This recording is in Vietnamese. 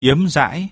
yếm dãi